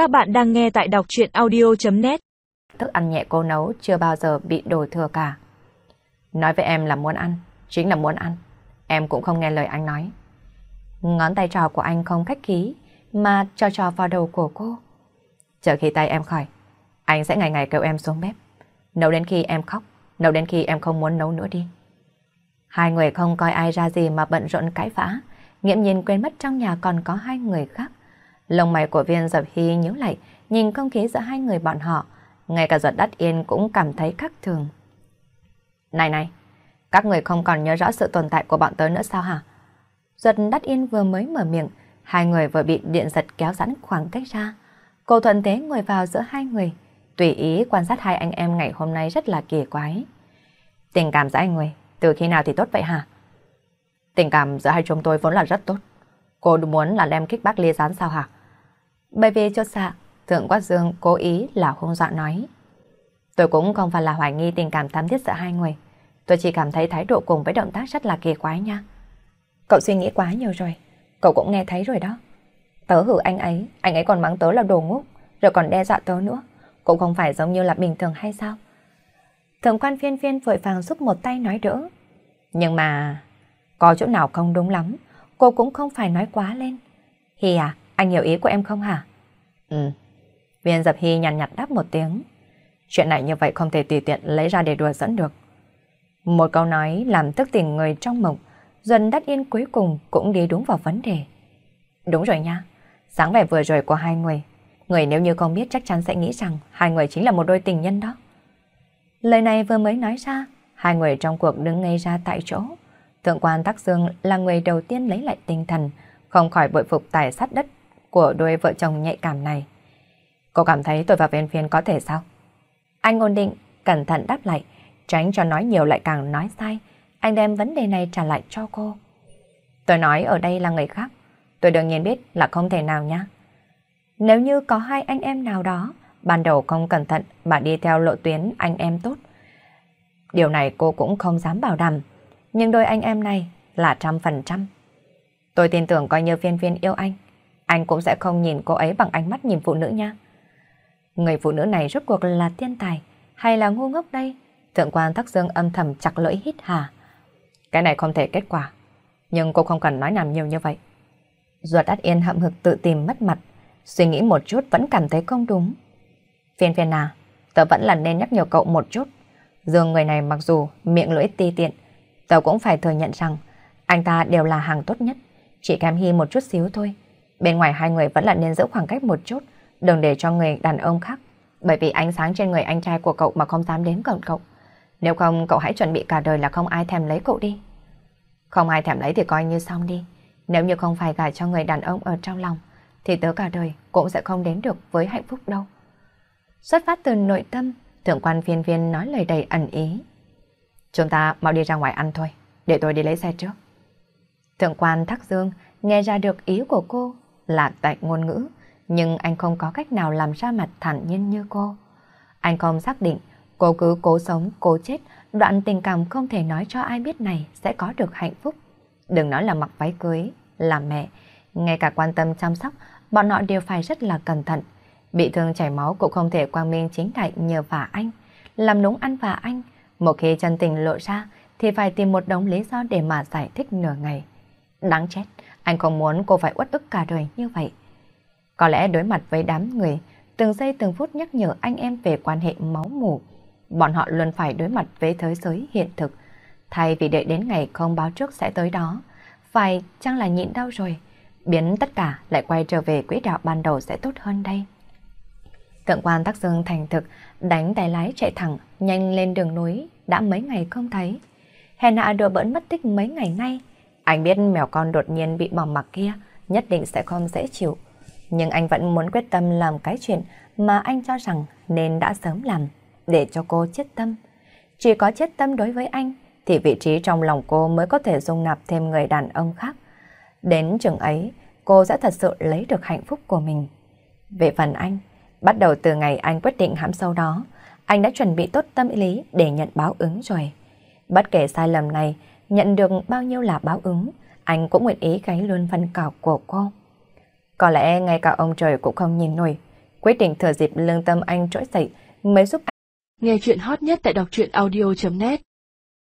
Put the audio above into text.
Các bạn đang nghe tại đọc chuyện audio.net Thức ăn nhẹ cô nấu chưa bao giờ bị đổ thừa cả. Nói với em là muốn ăn, chính là muốn ăn. Em cũng không nghe lời anh nói. Ngón tay trò của anh không khách khí, mà cho trò vào đầu của cô. Chờ khi tay em khỏi, anh sẽ ngày ngày kêu em xuống bếp. Nấu đến khi em khóc, nấu đến khi em không muốn nấu nữa đi. Hai người không coi ai ra gì mà bận rộn cãi vã, nghiễm nhiên quên mất trong nhà còn có hai người khác. Lông mày của viên dập hy nhíu lại, nhìn không khí giữa hai người bọn họ, ngay cả giọt đắt yên cũng cảm thấy khắc thường. Này này, các người không còn nhớ rõ sự tồn tại của bọn tớ nữa sao hả? Giật đắt yên vừa mới mở miệng, hai người vừa bị điện giật kéo giãn khoảng cách ra. Cô thuận thế ngồi vào giữa hai người, tùy ý quan sát hai anh em ngày hôm nay rất là kỳ quái. Tình cảm giữa anh người, từ khi nào thì tốt vậy hả? Tình cảm giữa hai chúng tôi vốn là rất tốt. Cô muốn là đem kích bác ly gián sao hả? Bởi vì cho xạ, Thượng Quát Dương cố ý là không dọa nói. Tôi cũng không phải là hoài nghi tình cảm thắm thiết giữa hai người. Tôi chỉ cảm thấy thái độ cùng với động tác rất là kỳ quái nha. Cậu suy nghĩ quá nhiều rồi. Cậu cũng nghe thấy rồi đó. Tớ hử anh ấy, anh ấy còn mắng tớ là đồ ngốc, rồi còn đe dọa tớ nữa. Cũng không phải giống như là bình thường hay sao? Thượng quan phiên phiên vội vàng giúp một tay nói đỡ. Nhưng mà... Có chỗ nào không đúng lắm, cô cũng không phải nói quá lên. Hi à, anh hiểu ý của em không hả? Ừ. Viên dập Hy nhàn nhạt, đáp một tiếng. Chuyện này như vậy không thể tùy tiện lấy ra để đùa dẫn được. Một câu nói làm thức tỉnh người trong mộng, dần đắt yên cuối cùng cũng đi đúng vào vấn đề. Đúng rồi nha, sáng vẻ vừa rồi của hai người, người nếu như không biết chắc chắn sẽ nghĩ rằng hai người chính là một đôi tình nhân đó. Lời này vừa mới nói ra, hai người trong cuộc đứng ngây ra tại chỗ. Thượng quan Tắc Dương là người đầu tiên lấy lại tinh thần, không khỏi bội phục tài sát đất của đôi vợ chồng nhạy cảm này. Cô cảm thấy tôi và viên viên có thể sao? Anh ổn định, cẩn thận đáp lại, tránh cho nói nhiều lại càng nói sai. Anh đem vấn đề này trả lại cho cô. Tôi nói ở đây là người khác. Tôi đương nhiên biết là không thể nào nhá. Nếu như có hai anh em nào đó, ban đầu không cẩn thận mà đi theo lộ tuyến anh em tốt. Điều này cô cũng không dám bảo đảm. Nhưng đôi anh em này là trăm phần trăm. Tôi tin tưởng coi như phiên phiên yêu anh. Anh cũng sẽ không nhìn cô ấy bằng ánh mắt nhìn phụ nữ nha. Người phụ nữ này rốt cuộc là thiên tài hay là ngu ngốc đây? Thượng quan Tắc Dương âm thầm chặt lưỡi hít hà. Cái này không thể kết quả. Nhưng cô không cần nói làm nhiều như vậy. Ruột đắt yên hậm hực tự tìm mất mặt. Suy nghĩ một chút vẫn cảm thấy không đúng. Phiên phiên à, tớ vẫn là nên nhắc nhở cậu một chút. Dương người này mặc dù miệng lưỡi ti tiện, tớ cũng phải thừa nhận rằng anh ta đều là hàng tốt nhất. Chỉ kém hy một chút xíu thôi. Bên ngoài hai người vẫn là nên giữ khoảng cách một chút đừng để cho người đàn ông khác. Bởi vì ánh sáng trên người anh trai của cậu mà không dám đến gần cậu. Nếu không cậu hãy chuẩn bị cả đời là không ai thèm lấy cậu đi. Không ai thèm lấy thì coi như xong đi. Nếu như không phải gả cho người đàn ông ở trong lòng, thì tớ cả đời cũng sẽ không đến được với hạnh phúc đâu. Xuất phát từ nội tâm, thượng quan phiên viên nói lời đầy ẩn ý. Chúng ta mau đi ra ngoài ăn thôi, để tôi đi lấy xe trước. Thượng quan Thác Dương nghe ra được ý của cô là tại ngôn ngữ, nhưng anh không có cách nào làm ra mặt thản nhiên như cô. Anh không xác định cô cứ cố sống, cố chết, đoạn tình cảm không thể nói cho ai biết này sẽ có được hạnh phúc. Đừng nói là mặc váy cưới, là mẹ, ngay cả quan tâm chăm sóc, bọn họ đều phải rất là cẩn thận. Bị thương chảy máu cũng không thể quang minh chính đại nhờ vả anh, làm núng ăn vả anh. Một khi chân tình lộ ra thì phải tìm một đống lý do để mà giải thích nửa ngày. Đáng chết, anh không muốn cô phải uất ức cả đời như vậy. Có lẽ đối mặt với đám người, từng giây từng phút nhắc nhở anh em về quan hệ máu mủ, bọn họ luôn phải đối mặt với thế giới hiện thực. Thay vì đợi đến ngày không báo trước sẽ tới đó, phải chăng là nhịn đau rồi, biến tất cả lại quay trở về quỹ đạo ban đầu sẽ tốt hơn đây. Thượng quan Tắc Dương thành thực, đánh tay lái chạy thẳng, nhanh lên đường núi, đã mấy ngày không thấy. Hèn hạ đùa bỡn mất tích mấy ngày nay. Anh biết mèo con đột nhiên bị bỏ mặc kia, nhất định sẽ không dễ chịu. Nhưng anh vẫn muốn quyết tâm làm cái chuyện mà anh cho rằng nên đã sớm làm, để cho cô chết tâm. Chỉ có chết tâm đối với anh, thì vị trí trong lòng cô mới có thể dung nạp thêm người đàn ông khác. Đến chừng ấy, cô sẽ thật sự lấy được hạnh phúc của mình. Về phần anh, bắt đầu từ ngày anh quyết định hãm sâu đó, anh đã chuẩn bị tốt tâm lý để nhận báo ứng rồi. Bất kể sai lầm này, nhận được bao nhiêu là báo ứng, anh cũng nguyện ý gánh luôn phần cào của cô. Có lẽ ngay cả ông trời cũng không nhìn nổi. quyết định thừa dịp lương tâm anh trỗi dậy mới giúp anh. Nghe chuyện hot nhất tại đọc truyện audio.net